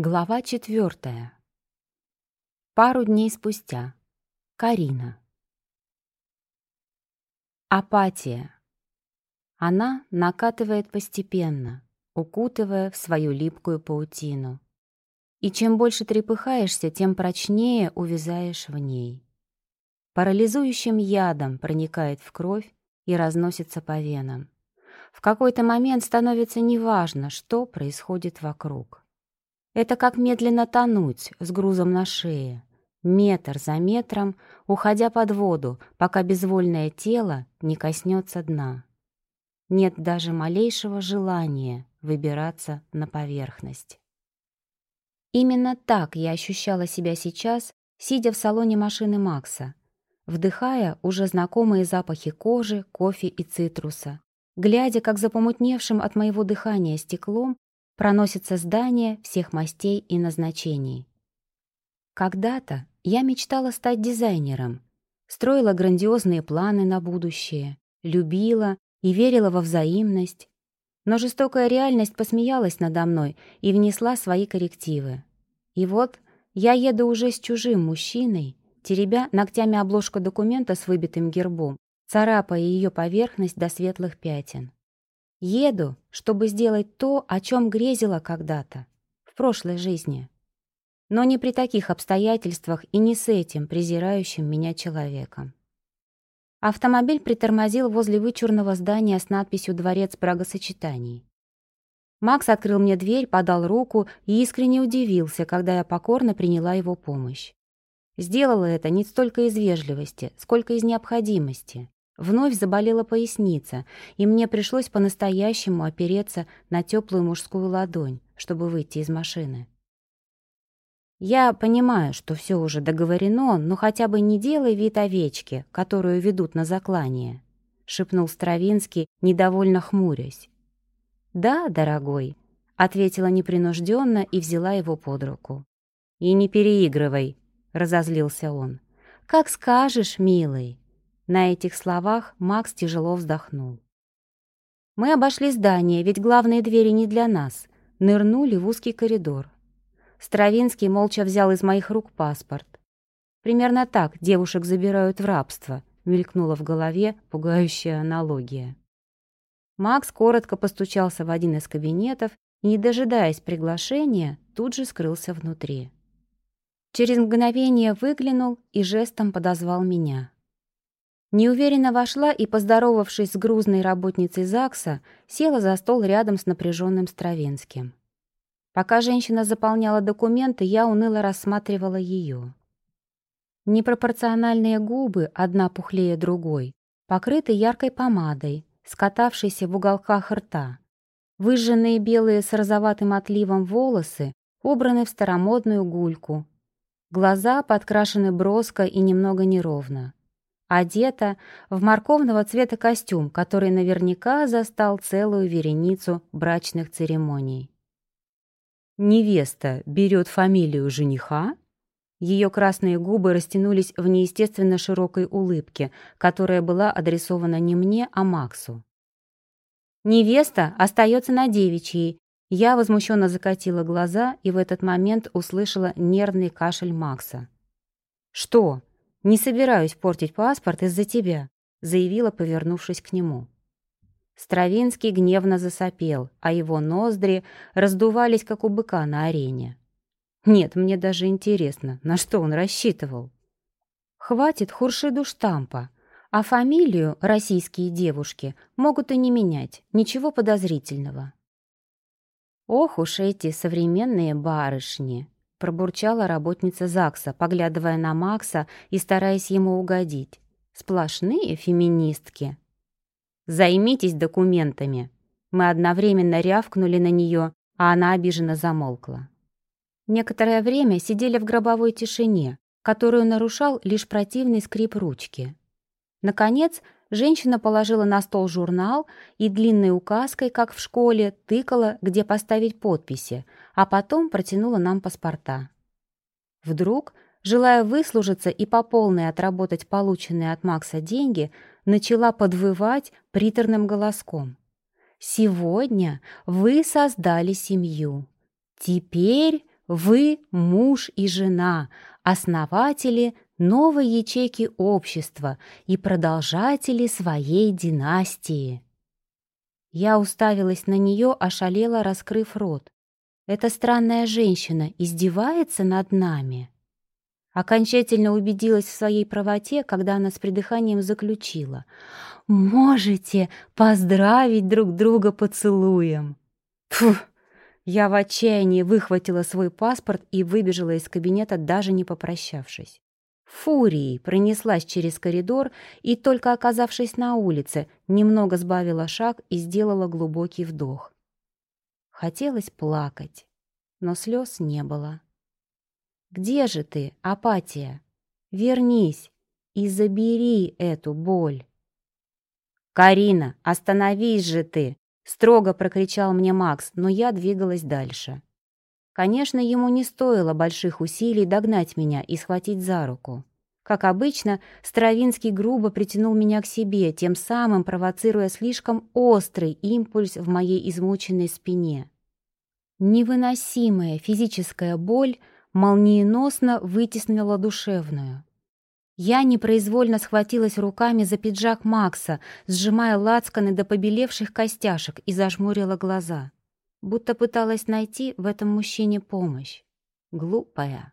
Глава четвертая. Пару дней спустя. Карина. Апатия. Она накатывает постепенно, укутывая в свою липкую паутину. И чем больше трепыхаешься, тем прочнее увязаешь в ней. Парализующим ядом проникает в кровь и разносится по венам. В какой-то момент становится неважно, что происходит вокруг. Это как медленно тонуть с грузом на шее, метр за метром, уходя под воду, пока безвольное тело не коснется дна. Нет даже малейшего желания выбираться на поверхность. Именно так я ощущала себя сейчас, сидя в салоне машины Макса, вдыхая уже знакомые запахи кожи, кофе и цитруса, глядя, как за помутневшим от моего дыхания стеклом проносятся здания всех мастей и назначений. Когда-то я мечтала стать дизайнером, строила грандиозные планы на будущее, любила и верила во взаимность, но жестокая реальность посмеялась надо мной и внесла свои коррективы. И вот я еду уже с чужим мужчиной, теребя ногтями обложку документа с выбитым гербом, царапая ее поверхность до светлых пятен. Еду, чтобы сделать то, о чем грезила когда-то, в прошлой жизни. Но не при таких обстоятельствах и не с этим презирающим меня человеком. Автомобиль притормозил возле вычурного здания с надписью «Дворец брагосочетаний». Макс открыл мне дверь, подал руку и искренне удивился, когда я покорно приняла его помощь. Сделала это не столько из вежливости, сколько из необходимости. Вновь заболела поясница, и мне пришлось по-настоящему опереться на теплую мужскую ладонь, чтобы выйти из машины. «Я понимаю, что все уже договорено, но хотя бы не делай вид овечки, которую ведут на заклание», — шепнул Стравинский, недовольно хмурясь. «Да, дорогой», — ответила непринужденно и взяла его под руку. «И не переигрывай», — разозлился он. «Как скажешь, милый», на этих словах Макс тяжело вздохнул. Мы обошли здание, ведь главные двери не для нас. Нырнули в узкий коридор. Стравинский молча взял из моих рук паспорт. Примерно так девушек забирают в рабство, мелькнула в голове пугающая аналогия. Макс коротко постучался в один из кабинетов и, не дожидаясь приглашения, тут же скрылся внутри. Через мгновение выглянул и жестом подозвал меня. Неуверенно вошла и, поздоровавшись с грузной работницей ЗАГСа, села за стол рядом с напряженным Стравинским. Пока женщина заполняла документы, я уныло рассматривала ее. Непропорциональные губы, одна пухлее другой, покрыты яркой помадой, скатавшейся в уголках рта. Выжженные белые с розоватым отливом волосы убраны в старомодную гульку. Глаза подкрашены броско и немного неровно одета в морковного цвета костюм, который наверняка застал целую вереницу брачных церемоний. Невеста берет фамилию жениха? Ее красные губы растянулись в неестественно широкой улыбке, которая была адресована не мне, а Максу. Невеста остается на девичьей. Я возмущенно закатила глаза и в этот момент услышала нервный кашель Макса. «Что?» «Не собираюсь портить паспорт из-за тебя», — заявила, повернувшись к нему. Стравинский гневно засопел, а его ноздри раздувались, как у быка на арене. Нет, мне даже интересно, на что он рассчитывал. Хватит Хуршиду штампа, а фамилию российские девушки могут и не менять, ничего подозрительного. Ох уж эти современные барышни! Пробурчала работница ЗАГСа, поглядывая на Макса и стараясь ему угодить. «Сплошные феминистки». «Займитесь документами». Мы одновременно рявкнули на нее, а она обиженно замолкла. Некоторое время сидели в гробовой тишине, которую нарушал лишь противный скрип ручки. Наконец, женщина положила на стол журнал и длинной указкой, как в школе, тыкала, где поставить подписи, а потом протянула нам паспорта. Вдруг, желая выслужиться и по полной отработать полученные от Макса деньги, начала подвывать приторным голоском. «Сегодня вы создали семью. Теперь Вы муж и жена, основатели новой ячейки общества и продолжатели своей династии. Я уставилась на нее, ошалела, раскрыв рот. Эта странная женщина издевается над нами. Окончательно убедилась в своей правоте, когда она с придыханием заключила. «Можете поздравить друг друга поцелуем!» Фу! Я в отчаянии выхватила свой паспорт и выбежала из кабинета, даже не попрощавшись. Фурией пронеслась через коридор и, только оказавшись на улице, немного сбавила шаг и сделала глубокий вдох. Хотелось плакать, но слез не было. «Где же ты, апатия? Вернись и забери эту боль!» «Карина, остановись же ты!» — строго прокричал мне Макс, но я двигалась дальше. Конечно, ему не стоило больших усилий догнать меня и схватить за руку. Как обычно, Стравинский грубо притянул меня к себе, тем самым провоцируя слишком острый импульс в моей измученной спине. Невыносимая физическая боль молниеносно вытеснила душевную. Я непроизвольно схватилась руками за пиджак Макса, сжимая лацканы до побелевших костяшек и зажмурила глаза будто пыталась найти в этом мужчине помощь. Глупая.